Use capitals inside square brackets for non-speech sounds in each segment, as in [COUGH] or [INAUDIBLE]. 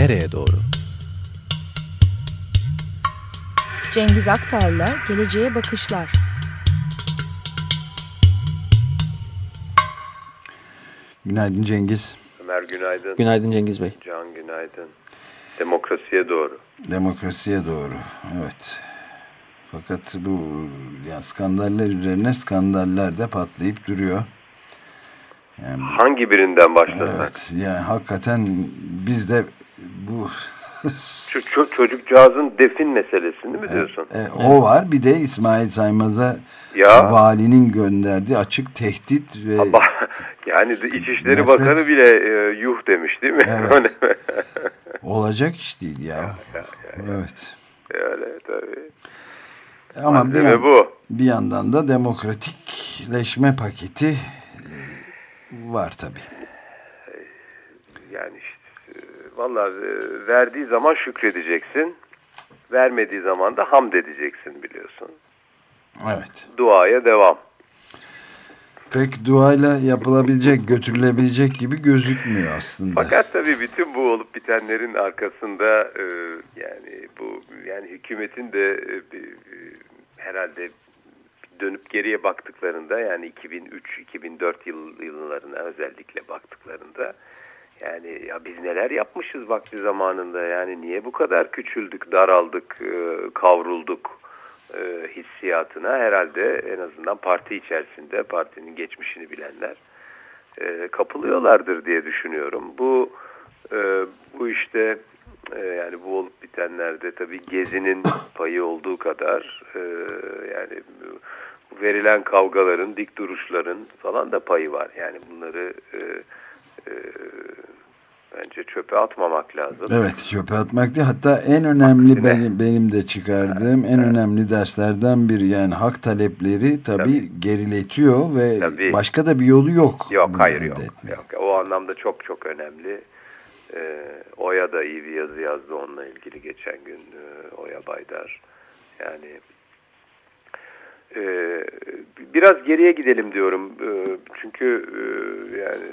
nereye doğru? Cengiz Aktar'la Geleceğe Bakışlar. Günaydın Cengiz. Ömer günaydın. Günaydın Cengiz Bey. Can günaydın. Demokrasiye doğru. Demokrasiye doğru. Evet. Fakat bu yani skandaller üzerine skandaller de patlayıp duruyor. Yani, Hangi birinden başlasak? Evet. Yani hakikaten biz de bu Ç çocukcağızın defin meselesini mi diyorsun? E, e, o var. Bir de İsmail Saymaz'a ya. valinin gönderdiği açık tehdit ve Ama, [LAUGHS] yani İçişleri nefret... Bakanı bile e, yuh demiş değil mi? Evet. [LAUGHS] [LAUGHS] Olacak iş değil ya. ya, ya, ya. Evet. Öyle tabii. Ama bir, yan, bu. bir yandan da demokratikleşme paketi e, var tabii. Valla e, verdiği zaman şükredeceksin. Vermediği zaman da hamd edeceksin biliyorsun. Evet. Duaya devam. Pek duayla yapılabilecek, götürülebilecek gibi gözükmüyor aslında. Fakat tabii bütün bu olup bitenlerin arkasında e, yani bu yani hükümetin de e, e, herhalde dönüp geriye baktıklarında yani 2003-2004 yıl, yıllarına özellikle baktıklarında yani ya biz neler yapmışız vakti zamanında yani niye bu kadar küçüldük, daraldık, e, kavrulduk e, hissiyatına herhalde en azından parti içerisinde partinin geçmişini bilenler e, kapılıyorlardır diye düşünüyorum. Bu bu işte yani bu olup bitenlerde tabii gezinin payı olduğu kadar yani verilen kavgaların, dik duruşların falan da payı var. Yani bunları bence çöpe atmamak lazım. Evet çöpe atmak değil. Hatta en önemli benim, benim de çıkardığım en önemli derslerden biri yani hak talepleri tabii, tabii. geriletiyor ve tabii. başka da bir yolu yok. Yok hayır yok. yok. O anlamda çok çok önemli. Ee, Oya da iyi bir yazı yazdı onunla ilgili geçen gün e, Oya Baydar. Yani e, biraz geriye gidelim diyorum. E, çünkü e, yani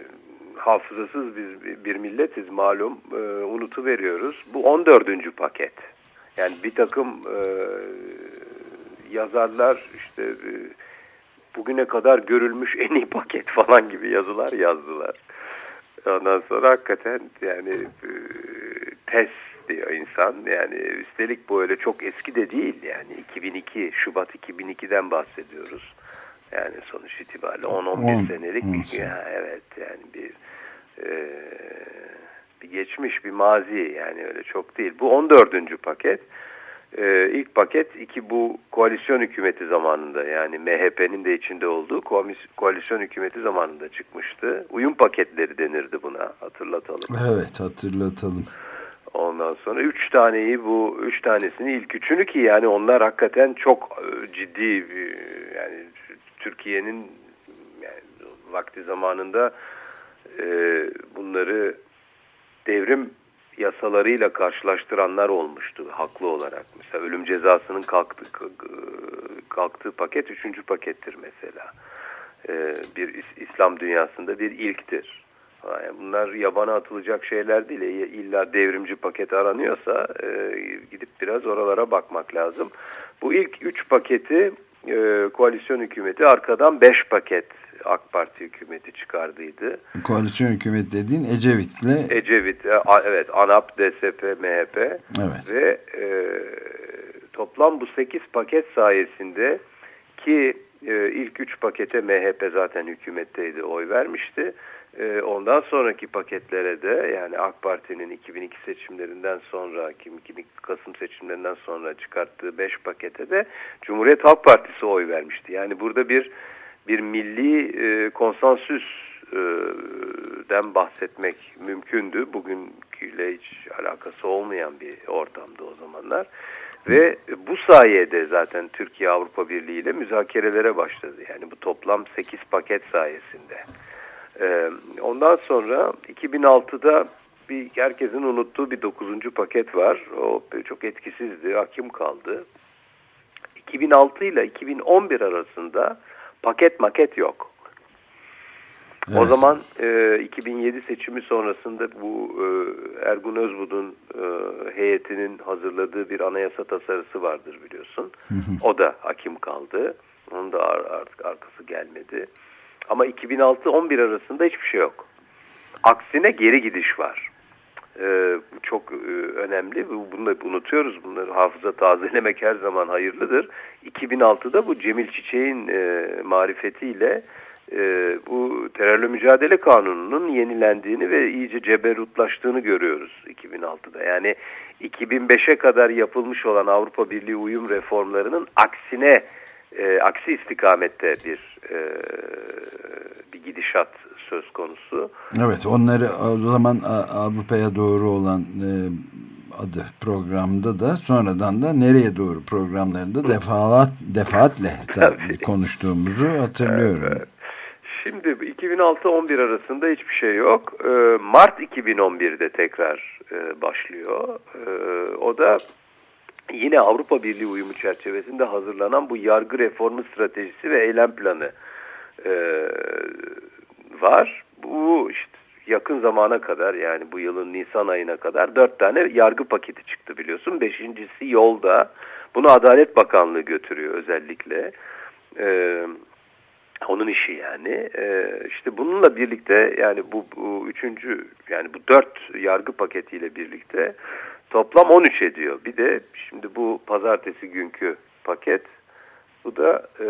hafızasız biz bir milletiz malum e, unutu veriyoruz. Bu 14. paket. Yani bir takım e, yazarlar işte e, bugüne kadar görülmüş en iyi paket falan gibi yazılar yazdılar. Ondan sonra hakikaten yani e, test diyor insan. Yani üstelik bu öyle çok eski de değil yani 2002 Şubat 2002'den bahsediyoruz. Yani sonuç itibariyle 10-11 senelik bir ya, evet yani bir e, bir geçmiş bir mazi yani öyle çok değil. Bu 14. paket. Ee, ilk paket iki bu koalisyon hükümeti zamanında yani MHP'nin de içinde olduğu koalisyon hükümeti zamanında çıkmıştı. Uyum paketleri denirdi buna hatırlatalım. Evet hatırlatalım. Ondan sonra üç taneyi bu üç tanesini ilk üçünü ki yani onlar hakikaten çok e, ciddi yani Türkiye'nin yani vakti zamanında e, bunları devrim yasalarıyla karşılaştıranlar olmuştu haklı olarak. Mesela ölüm cezasının kalktığı, kalktığı paket üçüncü pakettir mesela. E, bir İslam dünyasında bir ilktir. Bunlar yabana atılacak şeyler değil. E, illa devrimci paket aranıyorsa e, gidip biraz oralara bakmak lazım. Bu ilk üç paketi e, koalisyon hükümeti arkadan beş paket AK Parti hükümeti çıkardıydı. Koalisyon hükümeti dediğin Ecevit'le... Ecevit, e, evet ANAP, DSP, MHP evet. ve e, toplam bu 8 paket sayesinde ki e, ilk 3 pakete MHP zaten hükümetteydi, oy vermişti. E, ondan sonraki paketlere de yani AK Parti'nin 2002 seçimlerinden sonra, 2002 Kasım seçimlerinden sonra çıkarttığı 5 pakete de Cumhuriyet Halk Partisi oy vermişti. Yani burada bir bir milli e, konsensüsten bahsetmek mümkündü. Bugünküyle hiç alakası olmayan bir ortamda o zamanlar. Ve bu sayede zaten Türkiye Avrupa Birliği ile müzakerelere başladı. Yani bu toplam 8 paket sayesinde. Ee, ondan sonra 2006'da bir herkesin unuttuğu bir 9. paket var. O çok etkisizdi, hakim kaldı. 2006 ile 2011 arasında paket maket yok. Evet. O zaman e, 2007 seçimi sonrasında bu e, Ergun Özbud'un e, heyetinin hazırladığı bir anayasa tasarısı vardır biliyorsun. O da hakim kaldı. Onun da artık arkası gelmedi. Ama 2006-11 arasında hiçbir şey yok. Aksine geri gidiş var. Ee, çok e, önemli. Bunu da unutuyoruz. Bunları hafıza tazelemek her zaman hayırlıdır. 2006'da bu Cemil Çiçek'in e, marifetiyle e, bu terörle mücadele kanununun yenilendiğini ve iyice ceberutlaştığını görüyoruz 2006'da. Yani 2005'e kadar yapılmış olan Avrupa Birliği uyum reformlarının aksine e, aksi istikamette bir e, bir gidişat söz konusu. Evet onları o zaman Avrupa'ya doğru olan e, adı programda da sonradan da nereye doğru programlarında defaat defaatle [LAUGHS] konuştuğumuzu hatırlıyorum. Evet. Şimdi 2006-11 arasında hiçbir şey yok. E, Mart 2011'de tekrar e, başlıyor. E, o da yine Avrupa Birliği uyumu çerçevesinde hazırlanan bu yargı reformu stratejisi ve eylem planı var. Bu işte yakın zamana kadar yani bu yılın Nisan ayına kadar dört tane yargı paketi çıktı biliyorsun. Beşincisi yolda. Bunu Adalet Bakanlığı götürüyor özellikle. Ee, onun işi yani. Ee, işte bununla birlikte yani bu, bu üçüncü yani bu dört yargı paketiyle birlikte toplam 13 ediyor. Bir de şimdi bu pazartesi günkü paket bu da e,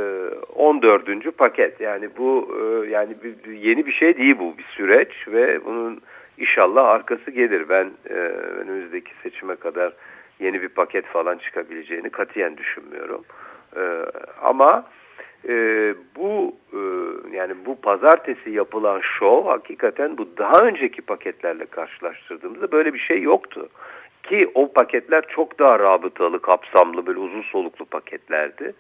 14. paket. Yani bu e, yani bir, yeni bir şey değil bu bir süreç ve bunun inşallah arkası gelir. Ben e, önümüzdeki seçime kadar yeni bir paket falan çıkabileceğini katiyen düşünmüyorum. E, ama e, bu e, yani bu pazartesi yapılan şov hakikaten bu daha önceki paketlerle karşılaştırdığımızda böyle bir şey yoktu. Ki o paketler çok daha rabıtalı, kapsamlı, böyle uzun soluklu paketlerdi.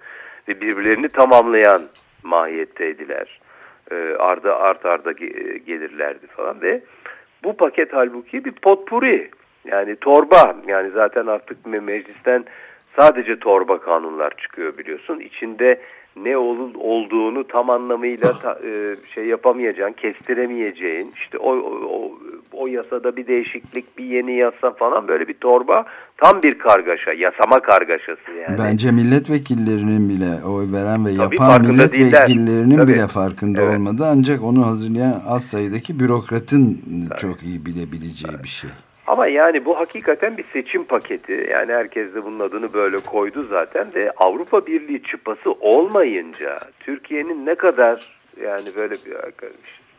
Ve birbirlerini tamamlayan mahiyetteydiler. E, arda art arda gelirlerdi falan ve bu paket halbuki bir potpuri yani torba yani zaten artık meclisten sadece torba kanunlar çıkıyor biliyorsun. İçinde ne ol, olduğunu tam anlamıyla ta, e, şey yapamayacağın, kestiremeyeceğin, işte o, o, o yasada bir değişiklik, bir yeni yasa falan böyle bir torba tam bir kargaşa, yasama kargaşası yani. Bence milletvekillerinin bile oy veren ve Tabii yapan milletvekillerinin Tabii. bile farkında evet. olmadı. Ancak onu hazırlayan az sayıdaki bürokratın Tabii. çok iyi bilebileceği Tabii. bir şey. Ama yani bu hakikaten bir seçim paketi. Yani herkes de bunun adını böyle koydu zaten ve Avrupa Birliği çıpası olmayınca Türkiye'nin ne kadar yani böyle bir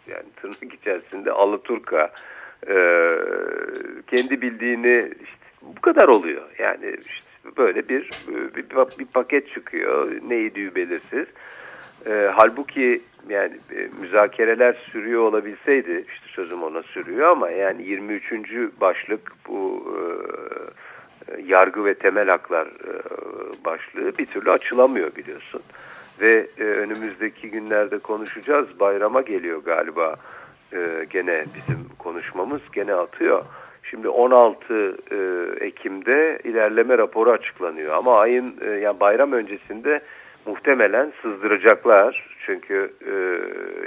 yani tırnak içerisinde Alaturka e, kendi bildiğini işte bu kadar oluyor. Yani işte böyle bir, bir bir paket çıkıyor. Neydi belirsiz. E, halbuki yani e, müzakereler sürüyor olabilseydi işte sözüm ona sürüyor ama yani 23. başlık bu e, e, yargı ve temel haklar e, başlığı bir türlü açılamıyor biliyorsun. Ve e, önümüzdeki günlerde konuşacağız. Bayrama geliyor galiba e, gene bizim konuşmamız gene atıyor. Şimdi 16 e, Ekim'de ilerleme raporu açıklanıyor ama ayın e, yani bayram öncesinde muhtemelen sızdıracaklar. Çünkü e,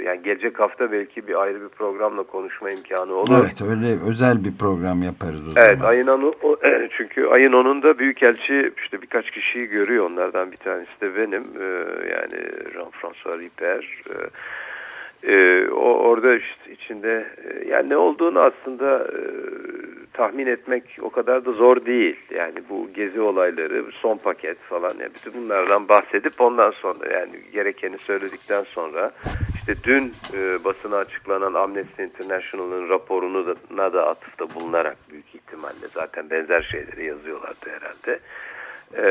yani gelecek hafta belki bir ayrı bir programla konuşma imkanı olur. Evet öyle özel bir program yaparız o evet, zaman. Ayın onu, [CLEARS THROAT] çünkü ayın 10'unda Büyükelçi işte birkaç kişiyi görüyor. Onlardan bir tanesi de benim. E, yani Jean-François Ripper. E, e, o orada işte içinde e, yani ne olduğunu aslında e, tahmin etmek o kadar da zor değil. Yani bu gezi olayları, son paket falan yani bütün bunlardan bahsedip ondan sonra yani gerekeni söyledikten sonra işte dün e, basına açıklanan Amnesty International'ın raporunu da, da atıfta bulunarak büyük ihtimalle zaten benzer şeyleri yazıyorlardı herhalde. E,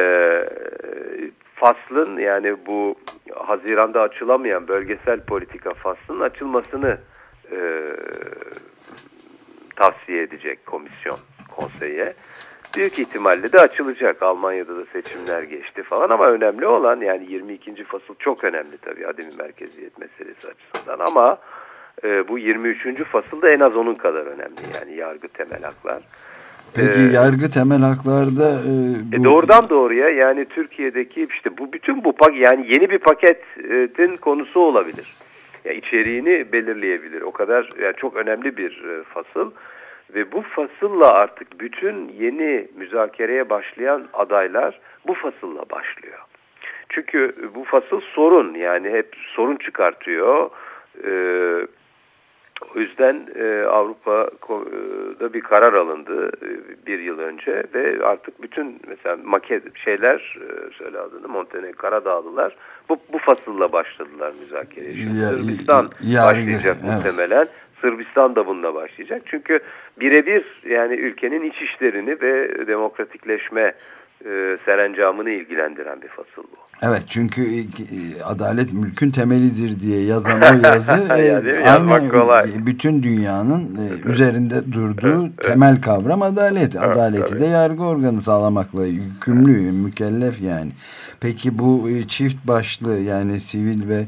faslın yani bu Haziran'da açılamayan bölgesel politika faslının açılmasını tavsiye edecek komisyon konseye. Büyük ihtimalle de açılacak. Almanya'da da seçimler geçti falan ama önemli olan yani 22. fasıl çok önemli tabii ademi merkeziyet meselesi açısından ama e, bu 23. fasıl da en az onun kadar önemli yani yargı temel haklar. Peki ee, yargı temel haklarda e, bu... e, doğrudan doğruya yani Türkiye'deki işte bu bütün bu pak yani yeni bir paketin konusu olabilir. yani içeriğini belirleyebilir. O kadar yani çok önemli bir e, fasıl ve bu fasılla artık bütün yeni müzakereye başlayan adaylar bu fasılla başlıyor. Çünkü bu fasıl sorun yani hep sorun çıkartıyor. Ee, o yüzden e, Avrupa'da bir karar alındı e, bir yıl önce ve artık bütün mesela maket şeyler e, söyle adını Montenegro Karadağlılar bu, bu fasılla başladılar müzakereye. Ya, Sırbistan ya, başlayacak evet. muhtemelen. Sırbistan da bununla başlayacak. Çünkü birebir yani ülkenin iç işlerini ve demokratikleşme e, serencamını ilgilendiren bir fasıl bu. Evet çünkü e, adalet mülkün temelidir diye yazan o yazı [LAUGHS] e, aynı kolay. bütün dünyanın e, üzerinde durduğu evet, temel evet. kavram adalet. Evet, Adaleti evet. de yargı organı sağlamakla yükümlü, mükellef yani. Peki bu e, çift başlı yani sivil ve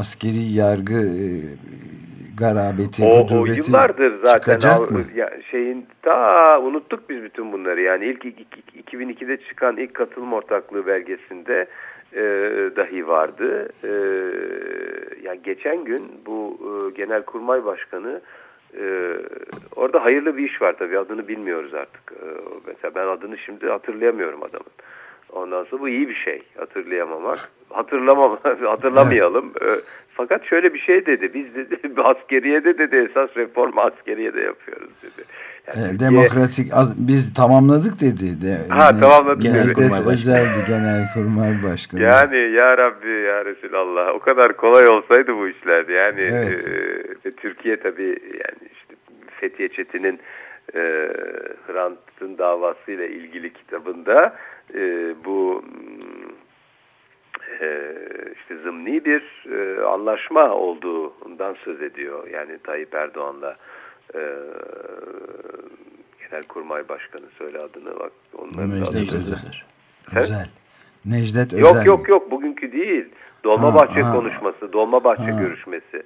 askeri yargı e, garabeti, o, o yıllardır zaten çıkacak mı? Ya, şeyin ta unuttuk biz bütün bunları. Yani ilk 2002'de çıkan ilk katılım ortaklığı belgesinde e, dahi vardı. E, yani geçen gün bu e, Genelkurmay Başkanı e, orada hayırlı bir iş var tabii adını bilmiyoruz artık. E, mesela ben adını şimdi hatırlayamıyorum adamın. Ondan sonra bu iyi bir şey hatırlayamamak. Hatırlamam, [LAUGHS] hatırlamayalım. Evet. Fakat şöyle bir şey dedi. Biz dedi [LAUGHS] askeriye de dedi esas reformu askeriye de yapıyoruz dedi. Yani e, demokratik az, biz tamamladık dedi. De, ha tamamladık. Genelkurmay Özeldi Genelkurmay Başkanı. Yani ya Rabbi ya Resulallah o kadar kolay olsaydı bu işler. Yani evet. e, Türkiye tabii yani işte Fethiye Çetin'in e, Hrant'ın davasıyla ilgili kitabında e, bu e, işte zımni bir e, anlaşma olduğundan söz ediyor. Yani Tayyip Erdoğan'la e, Genelkurmay Başkanı söyle adını bak. Necdet Özer. Özel. Necdet Özel. Yok yok yok bugünkü değil. Dolmabahçe ha, konuşması, Dolmabahçe ha. görüşmesi.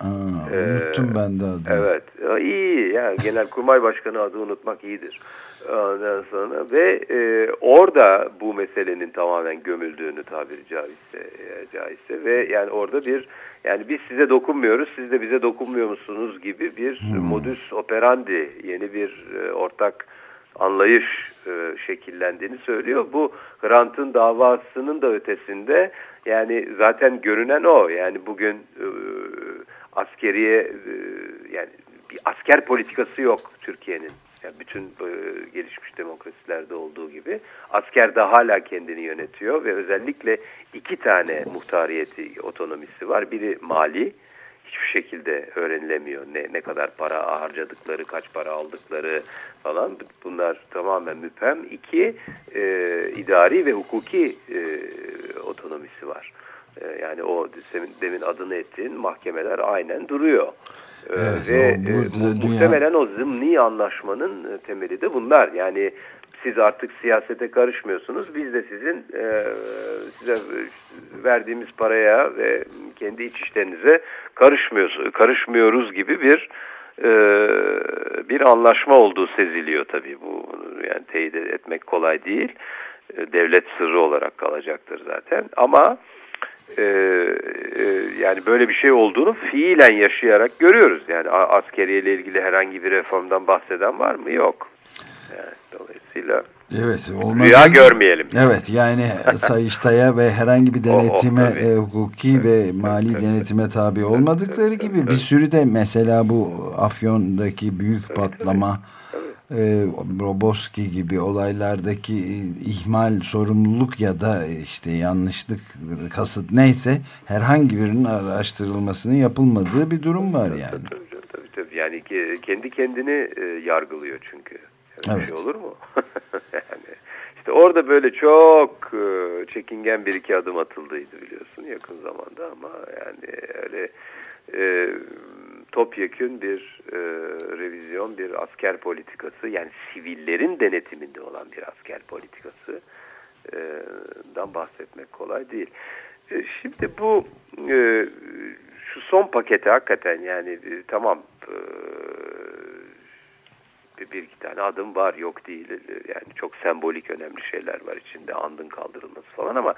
Aa, unuttum ee, ben de adını. Evet. İyi ya. Genelkurmay Başkanı adı unutmak iyidir. Ondan sonra ve e, orada bu meselenin tamamen gömüldüğünü tabiri caizse, e, caizse ve yani orada bir yani biz size dokunmuyoruz siz de bize dokunmuyor musunuz gibi bir hmm. modus operandi yeni bir e, ortak anlayış e, şekillendiğini söylüyor. Bu Hrant'ın davasının da ötesinde yani zaten görünen o yani bugün e, askeriye e, yani bir asker politikası yok Türkiye'nin yani bütün e, gelişmiş demokrasilerde olduğu gibi asker de hala kendini yönetiyor ve özellikle iki tane muhtariyeti otonomisi var. Biri mali hiçbir şekilde öğrenilemiyor. Ne, ne kadar para harcadıkları, kaç para aldıkları falan bunlar tamamen müphem. İki e, idari ve hukuki e, otonomisi var. E, yani o demin, demin adını ettiğin mahkemeler aynen duruyor. Ee, evet, ve bu, e, muhtemelen o zımni anlaşmanın e, temeli de bunlar. Yani siz artık siyasete karışmıyorsunuz. Biz de sizin e, size verdiğimiz paraya ve kendi iç işlerinize karışmıyoruz, karışmıyoruz gibi bir e, bir anlaşma olduğu seziliyor tabii. Bu yani teyit etmek kolay değil. E, devlet sırrı olarak kalacaktır zaten. Ama e, e, yani böyle bir şey olduğunu fiilen yaşayarak görüyoruz. Yani askeriyle ilgili herhangi bir reformdan bahseden var mı? Yok. Yani, dolayısıyla Evet, rüya görmeyelim. Evet, yani [LAUGHS] Sayıştay'a ve herhangi bir denetime, o, o, e, hukuki ve mali denetime tabi olmadıkları gibi bir sürü de mesela bu Afyon'daki büyük patlama e, Roboski gibi olaylardaki ihmal, sorumluluk ya da işte yanlışlık, kasıt neyse herhangi birinin araştırılmasının yapılmadığı bir durum var yani. Tabii tabii, tabii, tabii. Yani kendi kendini e, yargılıyor çünkü. Öyle evet. şey olur mu? [LAUGHS] yani işte orada böyle çok e, çekingen bir iki adım atıldıydı biliyorsun yakın zamanda ama yani öyle e, topyekün bir e, revizyon, bir asker politikası yani sivillerin denetiminde olan bir asker politikası e, dan bahsetmek kolay değil. E, şimdi bu e, şu son pakete hakikaten yani e, tamam e, bir iki tane adım var yok değil yani çok sembolik önemli şeyler var içinde andın kaldırılması falan ama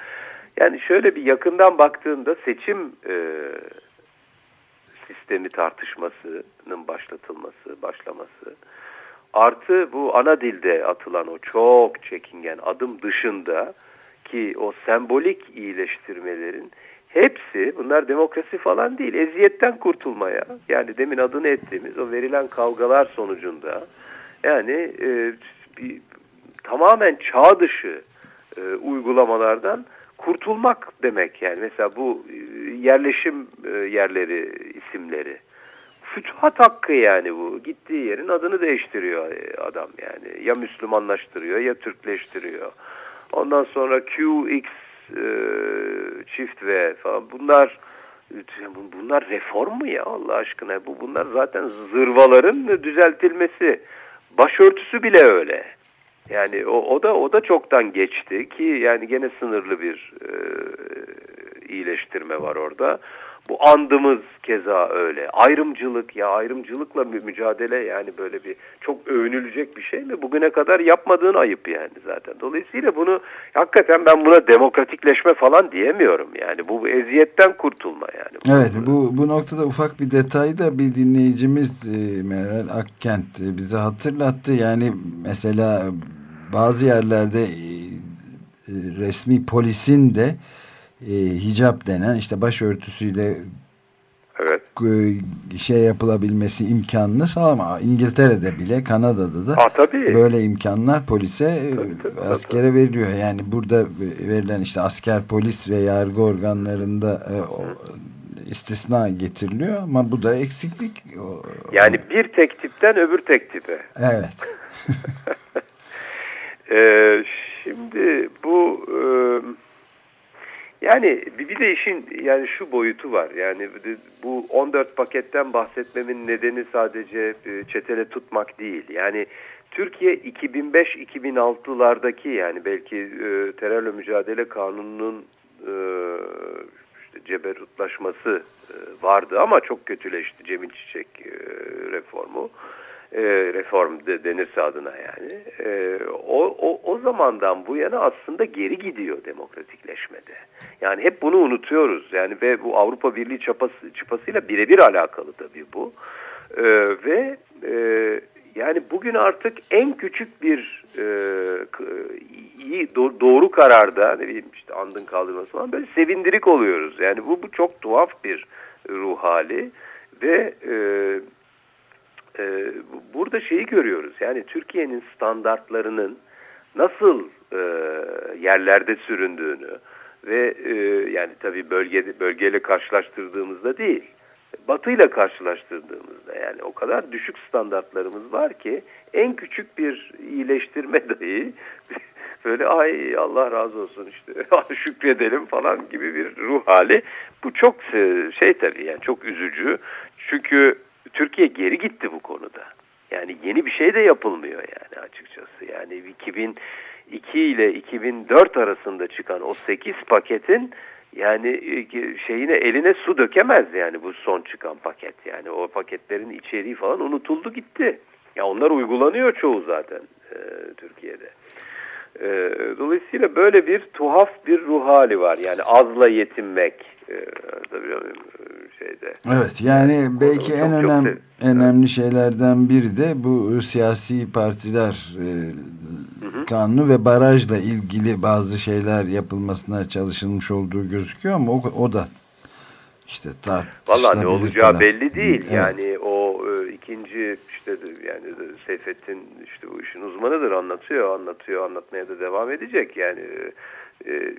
yani şöyle bir yakından baktığında seçim e, sistemi tartışmasının başlatılması, başlaması. Artı bu ana dilde atılan o çok çekingen adım dışında ki o sembolik iyileştirmelerin hepsi bunlar demokrasi falan değil eziyetten kurtulmaya yani demin adını ettiğimiz o verilen kavgalar sonucunda yani e, bir, tamamen çağ dışı e, uygulamalardan kurtulmak demek yani mesela bu e, yerleşim e, yerleri isimleri. Fütuhat hakkı yani bu. Gittiği yerin adını değiştiriyor adam yani. Ya Müslümanlaştırıyor ya Türkleştiriyor. Ondan sonra QX e, çift V falan. Bunlar bunlar reform mu ya Allah aşkına? Bu bunlar zaten zırvaların düzeltilmesi. Başörtüsü bile öyle. Yani o, o da o da çoktan geçti ki yani gene sınırlı bir e, iyileştirme var orada. Bu andımız keza öyle. Ayrımcılık ya ayrımcılıkla mücadele yani böyle bir çok övünülecek bir şey mi? Bugüne kadar yapmadığın ayıp yani zaten. Dolayısıyla bunu hakikaten ben buna demokratikleşme falan diyemiyorum. Yani bu eziyetten kurtulma yani. Evet bu, bu noktada ufak bir detay da bir dinleyicimiz e, Meral Akkent e, bize hatırlattı. Yani mesela bazı yerlerde e, resmi polisin de e, hicap denen işte başörtüsüyle evet. şey yapılabilmesi imkanını sağlama. İngiltere'de bile Kanada'da da Aa, tabii. böyle imkanlar polise tabii, tabii, askere tabii. veriliyor. Yani burada verilen işte asker polis ve yargı organlarında e, o, istisna getiriliyor ama bu da eksiklik. Yani bir tek tipten öbür tek tipe. Evet. ee, [LAUGHS] şimdi bu e, yani bir de işin yani şu boyutu var. Yani bu 14 paketten bahsetmemin nedeni sadece e, çetele tutmak değil. Yani Türkiye 2005-2006'lardaki yani belki e, terörle mücadele kanununun e, işte ceberutlaşması e, vardı ama çok kötüleşti Cemil Çiçek reformu reform de, denirse adına yani e, o, o, o zamandan bu yana aslında geri gidiyor demokratikleşmede. Yani hep bunu unutuyoruz yani ve bu Avrupa Birliği çapası, çıpasıyla birebir alakalı tabii bu e, ve e, yani bugün artık en küçük bir e, iyi do, doğru kararda ne bileyim işte andın kaldırması falan böyle sevindirik oluyoruz. Yani bu bu çok tuhaf bir ruh hali ve e, e, burada şeyi görüyoruz. Yani Türkiye'nin standartlarının nasıl e, yerlerde süründüğünü ve e, yani tabii bölge, bölgeyle karşılaştırdığımızda değil, batıyla karşılaştırdığımızda yani o kadar düşük standartlarımız var ki en küçük bir iyileştirme [LAUGHS] dahi böyle ay Allah razı olsun işte [LAUGHS] şükredelim falan gibi bir ruh hali. Bu çok e, şey tabii yani çok üzücü. Çünkü Türkiye geri gitti bu konuda. Yani yeni bir şey de yapılmıyor yani açıkçası. Yani 2002 ile 2004 arasında çıkan o 8 paketin yani e, şeyine eline su dökemez yani bu son çıkan paket. Yani o paketlerin içeriği falan unutuldu gitti. Ya onlar uygulanıyor çoğu zaten e, Türkiye'de. E, dolayısıyla böyle bir tuhaf bir ruh hali var. Yani azla yetinmek. E, şeyde. Evet yani, yani belki çok, en önemli çok önemli şeylerden biri de bu siyasi partiler e, hı hı. kanunu ve barajla ilgili bazı şeyler yapılmasına çalışılmış olduğu gözüküyor ama o, o da işte tartışılabilir. Valla ne olacağı belli değil. Evet. Yani o e, ikinci işte yani Seyfettin işte bu işin uzmanıdır anlatıyor anlatıyor anlatmaya da devam edecek. Yani e,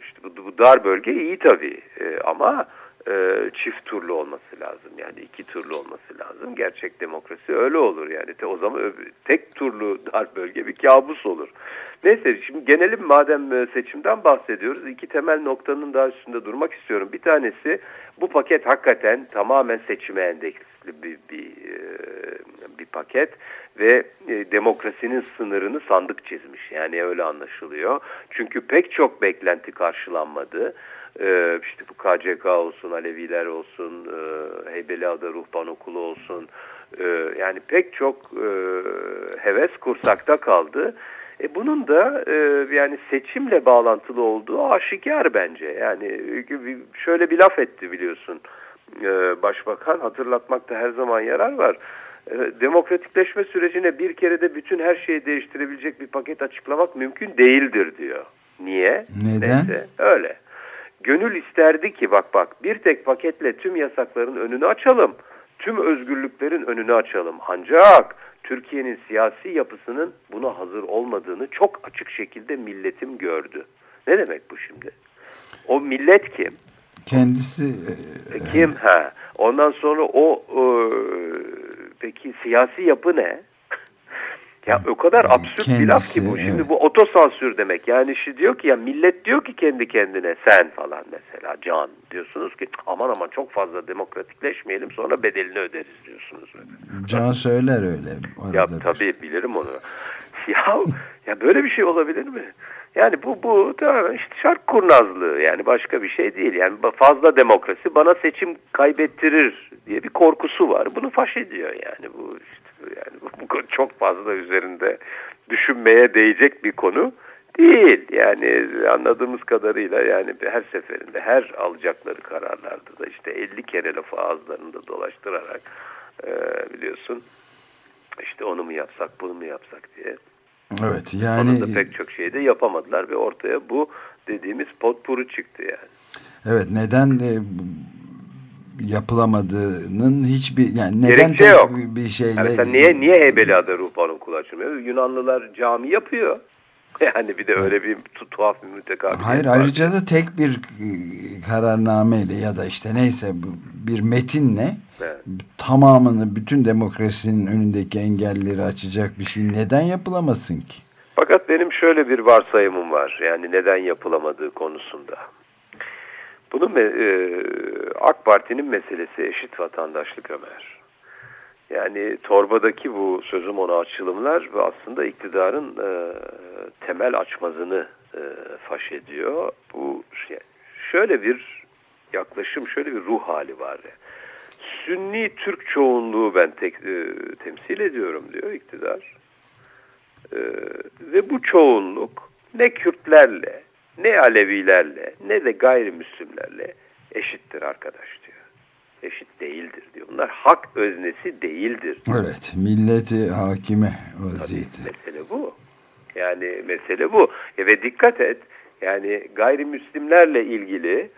işte bu, bu dar bölge iyi tabii e, ama e, çift turlu olması lazım. Yani iki turlu olması lazım. Gerçek demokrasi öyle olur yani. O zaman tek turlu [LAUGHS] dar bölge bir kabus olur. Neyse şimdi genelim madem e, seçimden bahsediyoruz. iki temel noktanın daha üstünde durmak istiyorum. Bir tanesi bu paket hakikaten tamamen seçime endeksli bir, bir, e, bir paket ve e, demokrasinin sınırını sandık çizmiş. Yani öyle anlaşılıyor. Çünkü pek çok beklenti karşılanmadı. Ee, işte bu KCK olsun, Aleviler olsun, e, Heybeliada Ruhban Okulu olsun. E, yani pek çok e, heves kursakta kaldı. E bunun da e, yani seçimle bağlantılı olduğu aşikar bence. Yani şöyle bir laf etti biliyorsun. e, başbakan hatırlatmakta her zaman yarar var. E, demokratikleşme sürecine bir kere de bütün her şeyi değiştirebilecek bir paket açıklamak mümkün değildir diyor. Niye? Neden? Neyse, öyle. Gönül isterdi ki bak bak bir tek paketle tüm yasakların önünü açalım. Tüm özgürlüklerin önünü açalım. Ancak Türkiye'nin siyasi yapısının buna hazır olmadığını çok açık şekilde milletim gördü. Ne demek bu şimdi? O millet kim? Kendisi e, kim? Ha. Ondan sonra o e, peki siyasi yapı ne? [LAUGHS] Ya o kadar absürt Kendisi, bir laf ki bu. Şimdi evet. bu otosansür demek. Yani şu diyor ki ya millet diyor ki kendi kendine sen falan mesela can diyorsunuz ki aman aman çok fazla demokratikleşmeyelim sonra bedelini öderiz diyorsunuz. Can söyler öyle. Ya tabii bilirim onu. [LAUGHS] Ya ya böyle bir şey olabilir mi? Yani bu bu tamamen işte şark kurnazlığı yani başka bir şey değil. Yani fazla demokrasi bana seçim kaybettirir diye bir korkusu var. Bunu faş ediyor yani bu işte yani bu çok fazla üzerinde düşünmeye değecek bir konu değil. Yani anladığımız kadarıyla yani her seferinde her alacakları kararlarda da işte 50 kere lafı ağızlarında dolaştırarak biliyorsun işte onu mu yapsak bunu mu yapsak diye Evet yani. Sonunda pek çok şeyi de yapamadılar ve ortaya bu dediğimiz potpuru çıktı yani. Evet neden de yapılamadığının hiçbir yani neden Gerekçe yok. bir şeyle. Yani niye niye Hebeliada ruhbanın kulu açılmıyor? Yunanlılar cami yapıyor. [LAUGHS] Yani bir de öyle bir tuhaf bir mütekabiliyet Hayır var. ayrıca da tek bir kararnameyle ya da işte neyse bir metinle evet. tamamını bütün demokrasinin önündeki engelleri açacak bir şey neden yapılamasın ki? Fakat benim şöyle bir varsayımım var. Yani neden yapılamadığı konusunda. Bunun e, AK Parti'nin meselesi eşit vatandaşlık Ömer. Yani torbadaki bu sözüm ona açılımlar ve aslında iktidarın e, temel açmazını e, faş ediyor. Bu şey, şöyle bir yaklaşım, şöyle bir ruh hali var. Sünni Türk çoğunluğu ben tek, e, temsil ediyorum diyor iktidar. E, ve bu çoğunluk ne Kürtlerle, ne Alevilerle, ne de gayrimüslimlerle eşittir arkadaş diyor. Eşit değildir diyor. Bunlar hak öznesi değildir. Evet, milleti hakime vaziyeti. Tabii, mesele bu. Yani mesele bu. E ve dikkat et, yani gayrimüslimlerle ilgili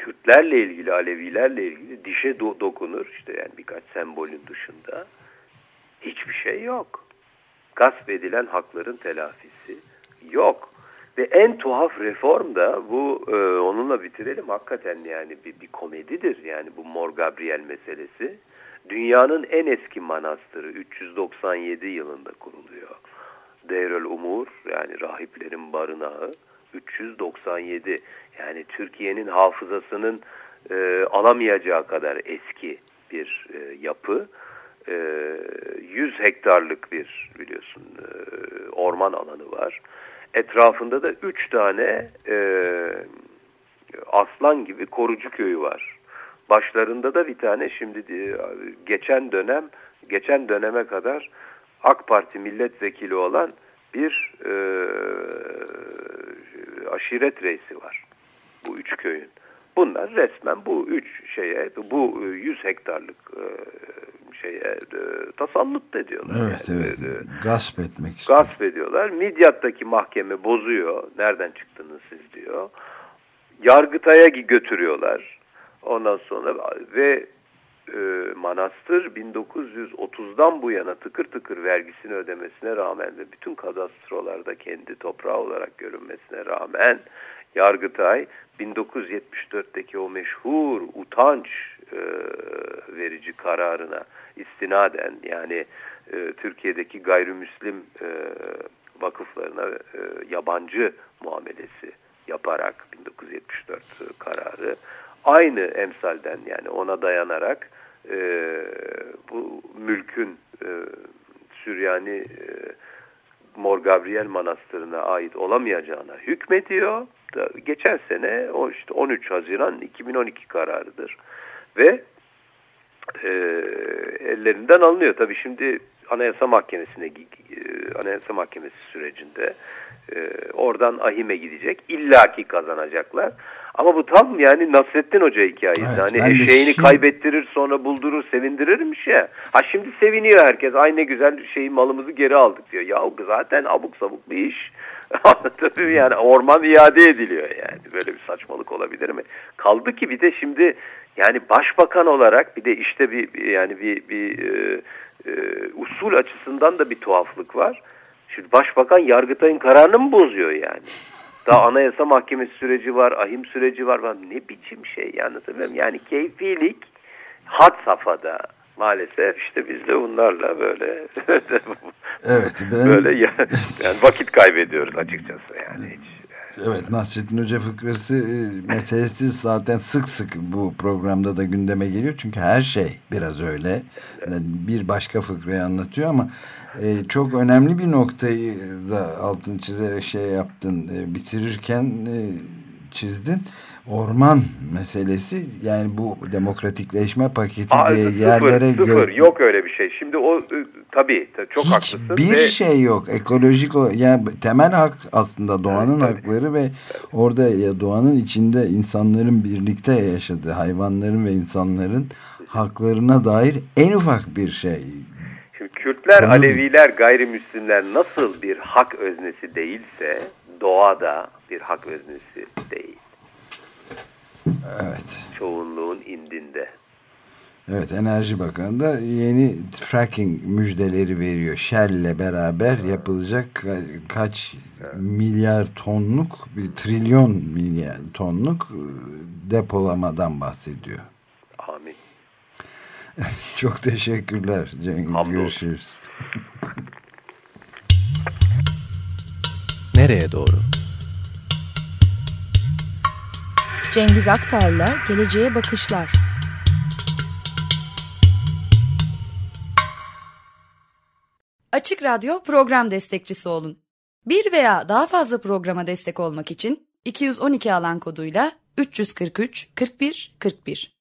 Kürtlerle ilgili, Alevilerle ilgili dişe do dokunur. işte yani birkaç sembolün dışında hiçbir şey yok. Gasp edilen hakların telafisi yok. Ve en tuhaf reform da bu e, onunla bitirelim hakikaten yani bir, bir komedidir yani bu Mor Gabriel meselesi. Dünyanın en eski manastırı 397 yılında kuruluyor. Deirül Umur yani rahiplerin barınağı 397 yani Türkiye'nin hafızasının e, alamayacağı kadar eski bir e, yapı. E, 100 hektarlık bir biliyorsun e, orman alanı var. Etrafında da 3 tane e, aslan gibi korucu köyü var. Başlarında da bir tane şimdi e, geçen dönem geçen döneme kadar AK Parti milletvekili olan bir e, aşiret reisi var. Bu üç köyün. Bunlar resmen bu üç şeye, bu yüz hektarlık e, şeye e, tasallut ediyorlar. Evet, yani. evet. E, gasp etmek istiyor. Gasp ediyorlar. Midyat'taki mahkeme bozuyor. Nereden çıktınız siz diyor. Yargıtay'a götürüyorlar. Ondan sonra ve e, manastır 1930'dan bu yana tıkır tıkır vergisini ödemesine rağmen ve bütün kadastrolarda kendi toprağı olarak görünmesine rağmen Yargıtay 1974'teki o meşhur utanç e, verici kararına istinaden yani e, Türkiye'deki gayrimüslim e, vakıflarına e, yabancı muamelesi yaparak 1974 kararı aynı emsalden yani ona dayanarak e, bu mülkün e, Süryani e, Mor Gabriel Manastırı'na ait olamayacağına hükmediyor. Geçen sene o işte 13 Haziran 2012 kararıdır. Ve e, ellerinden alınıyor. Tabii şimdi Anayasa Mahkemesi'ne e, Anayasa Mahkemesi sürecinde e, oradan ahime gidecek. İllaki kazanacaklar. Ama bu tam yani Nasrettin Hoca hikayesi. Evet, hani eşeğini şimdi- kaybettirir sonra buldurur sevindirirmiş ya. Ha şimdi seviniyor herkes. Ay ne güzel şeyi malımızı geri aldık diyor. Ya zaten abuk sabuk bir iş. [LAUGHS] Anlatabiliyor yani orman iade ediliyor yani. Böyle bir saçmalık olabilir mi? Kaldı ki bir de şimdi yani başbakan olarak bir de işte bir bir- yani bir bir e, e, usul açısından da bir tuhaflık var. Şimdi başbakan Yargıtay'ın kararını mı bozuyor yani? Daha anayasa mahkemesi süreci var, ahim süreci var. Ne biçim şey yani? Yani keyfilik had safhada maalesef işte biz de bunlarla böyle [LAUGHS] Evet. Ben, böyle ya- yani vakit kaybediyoruz açıkçası yani hiç. Evet Nasrettin Hoca fıkrası e, meselesi zaten sık sık bu programda da gündeme geliyor. Çünkü her şey biraz öyle. Yani bir başka fıkrayı anlatıyor ama e, çok önemli bir noktayı da altın çizerek şey yaptın. E, bitirirken e, çizdin. Orman meselesi yani bu demokratikleşme paketi Aa, diye sıfır, yerlere sıfır. Yok öyle bir şey. Şimdi o e, tabii ta- çok haklısın. Hiçbir ve- şey yok. Ekolojik yani temel hak aslında doğanın tabii. hakları ve orada ya doğanın içinde insanların birlikte yaşadığı hayvanların ve insanların haklarına dair en ufak bir şey. Şimdi Kürtler, Konu- Aleviler, gayrimüslimler nasıl bir hak öznesi değilse doğada bir hak öznesi değil. Evet. Çoğunluğun indinde. Evet Enerji Bakanı da yeni fracking müjdeleri veriyor. Shell ile beraber yapılacak ka- kaç milyar tonluk bir trilyon milyar tonluk e, depolamadan bahsediyor. Amin. [LAUGHS] Çok teşekkürler Cengiz. Hamdolsun. Görüşürüz. Nereye doğru? Cengiz Aktar'la Geleceğe Bakışlar. Açık Radyo program destekçisi olun. Bir veya daha fazla programa destek olmak için 212 alan koduyla 343 41 41